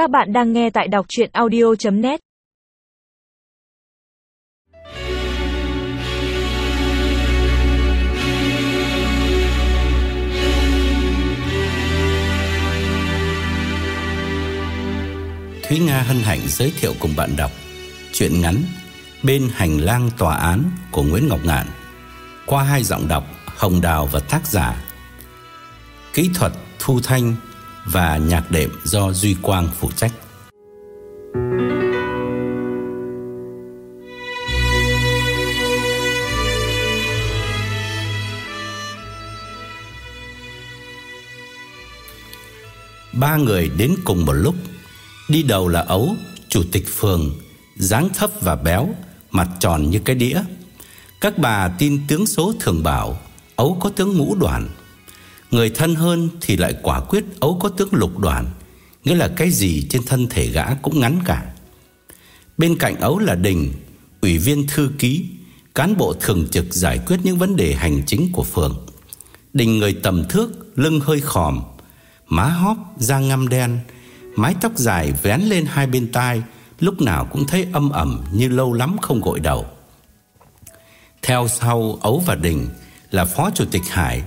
Các bạn đang nghe tại đọc chuyện audio.net Thúy Nga hân hạnh giới thiệu cùng bạn đọc Chuyện ngắn Bên hành lang tòa án của Nguyễn Ngọc Ngạn Qua hai giọng đọc Hồng Đào và tác giả. Kỹ thuật thu thanh và nhạc đệm do Duy Quang phụ trách. Ba người đến cùng một lúc. Đi đầu là Ấu, chủ tịch phường, dáng thấp và béo, mặt tròn như cái đĩa. Các bà tin tướng số thường bảo Ấu có tướng ngũ đoàn Người thân hơn thì lại quả quyết ấu có tướng lục đoàn, Nghĩa là cái gì trên thân thể gã cũng ngắn cả. Bên cạnh ấu là Đình, Ủy viên thư ký, Cán bộ thường trực giải quyết những vấn đề hành chính của phường. Đình người tầm thước, Lưng hơi khòm, Má hóp, da ngăm đen, Mái tóc dài vén lên hai bên tai, Lúc nào cũng thấy âm ẩm Như lâu lắm không gội đầu. Theo sau, Ấu và Đình Là phó chủ tịch Hải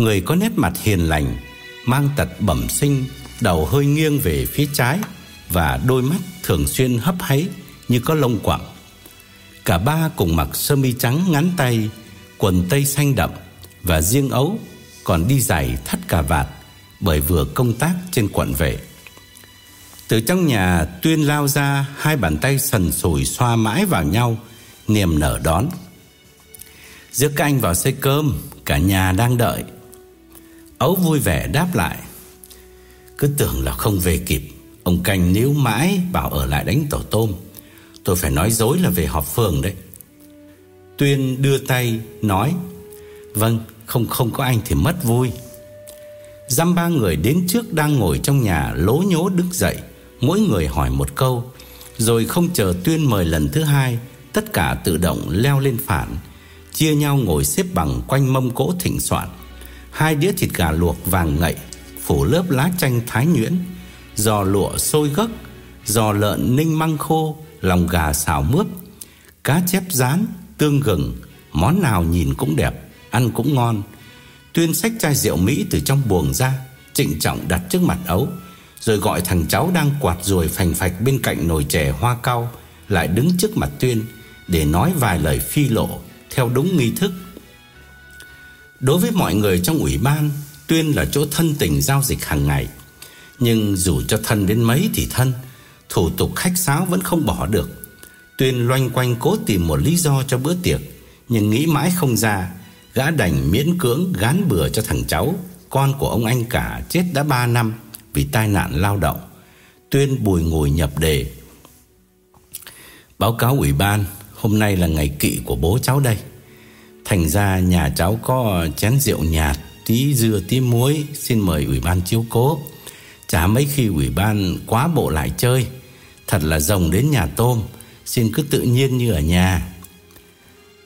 Người có nét mặt hiền lành, Mang tật bẩm sinh, Đầu hơi nghiêng về phía trái Và đôi mắt thường xuyên hấp háy Như có lông quặng Cả ba cùng mặc sơ mi trắng ngắn tay, Quần tây xanh đậm Và riêng ấu Còn đi giày thắt cà vạt Bởi vừa công tác trên quận vệ. Từ trong nhà Tuyên lao ra Hai bàn tay sần sùi xoa mãi vào nhau, Niềm nở đón. Giữa các anh vào xây cơm, Cả nhà đang đợi. Ấu vui vẻ đáp lại. Cứ tưởng là không về kịp, Ông canh níu mãi bảo ở lại đánh tổ tôm. Tôi phải nói dối là về họp phường đấy. Tuyên đưa tay nói Vâng không không có anh thì mất vui. Dăm ba người đến trước đang ngồi trong nhà, lố nhố đứng dậy, Mỗi người hỏi một câu, Rồi không chờ Tuyên mời lần thứ hai, Tất cả tự động leo lên phản, Chia nhau ngồi xếp bằng quanh mâm cỗ thịnh soạn. Hai đĩa thịt gà luộc vàng ngậy Phủ lớp lá chanh thái nhuyễn. Giò lụa sôi gấc Giò lợn ninh măng khô Lòng gà xào mướp. Cá chép rán, tương gừng Món nào nhìn cũng đẹp Ăn cũng ngon. Tuyên xách chai rượu Mỹ từ trong buồng ra Trịnh trọng đặt trước mặt ấu Rồi gọi thằng cháu đang quạt ruồi phành phạch Bên cạnh nồi chè hoa cao Lại đứng trước mặt Tuyên Để nói vài lời phi lộ Theo đúng nghi thức. Đối với mọi người trong ủy ban, Tuyên là chỗ thân tình giao dịch hàng ngày. Nhưng dù cho thân đến mấy thì thân, Thủ tục khách sáo vẫn không bỏ được. Tuyên loanh quanh cố tìm một lý do cho bữa tiệc, Nhưng nghĩ mãi không ra, Gã đành miễn cưỡng gán bừa cho thằng cháu, Con của ông anh cả chết đã 3 năm Vì tai nạn lao động. Tuyên bùi ngồi nhập đề. Báo cáo ủy ban, Hôm nay là ngày kỵ của bố cháu đây. Thành ra nhà cháu có chén rượu nhạt Tí dưa tí muối Xin mời ủy ban chiếu cố. Chả mấy khi ủy ban quá bộ lại chơi. Thật là rồng đến nhà tôm Xin cứ tự nhiên như ở nhà.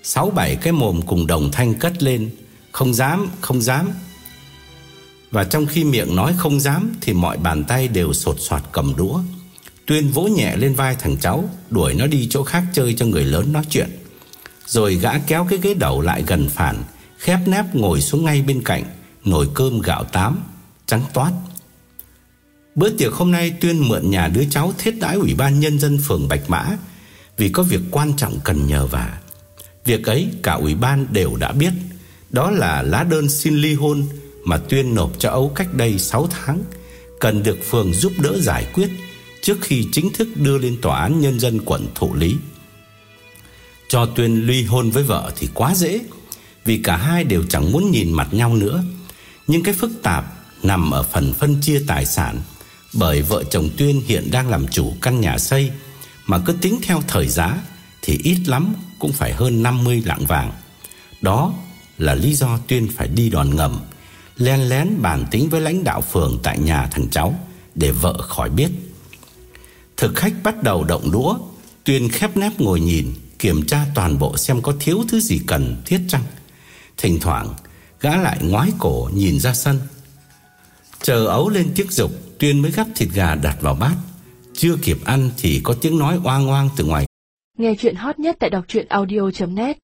Sáu bảy cái mồm cùng đồng thanh cất lên Không dám, không dám. Và trong khi miệng nói không dám Thì mọi bàn tay đều sột soạt cầm đũa. Tuyên vỗ nhẹ lên vai thằng cháu Đuổi nó đi chỗ khác chơi cho người lớn nói chuyện rồi gã kéo cái ghế đầu lại gần phản, Khép nép ngồi xuống ngay bên cạnh, Nồi cơm gạo tám, Trắng toát. Bữa tiệc hôm nay Tuyên mượn nhà đứa cháu thiết đãi Ủy ban Nhân dân phường Bạch Mã Vì có việc quan trọng cần nhờ vả. Việc ấy cả ủy ban đều đã biết. Đó là lá đơn xin ly hôn Mà Tuyên nộp cho Ấu cách đây 6 tháng, Cần được phường giúp đỡ giải quyết Trước khi chính thức đưa lên tòa án nhân dân quận thụ lý cho Tuyên ly hôn với vợ thì quá dễ, Vì cả hai đều chẳng muốn nhìn mặt nhau nữa. Nhưng cái phức tạp nằm ở phần phân chia tài sản, Bởi vợ chồng Tuyên hiện đang làm chủ căn nhà xây, Mà cứ tính theo thời giá Thì ít lắm cũng phải hơn 50 lạng vàng. Đó là lý do Tuyên phải đi đòn ngầm, Len lén bàn tính với lãnh đạo phường tại nhà thằng cháu Để vợ khỏi biết. Thực khách bắt đầu động đũa, Tuyên khép nép ngồi nhìn. Kiểm tra toàn bộ xem có thiếu thứ gì cần thiết chăng. Thỉnh thoảng, Gã lại ngoái cổ nhìn ra sân. Chờ ấu lên chiếc dục, Tuyên mới gắp thịt gà đặt vào bát. Chưa kịp ăn thì có tiếng nói oang oang từ ngoài. Nghe chuyện hot nhất tại đọc truyện audio.net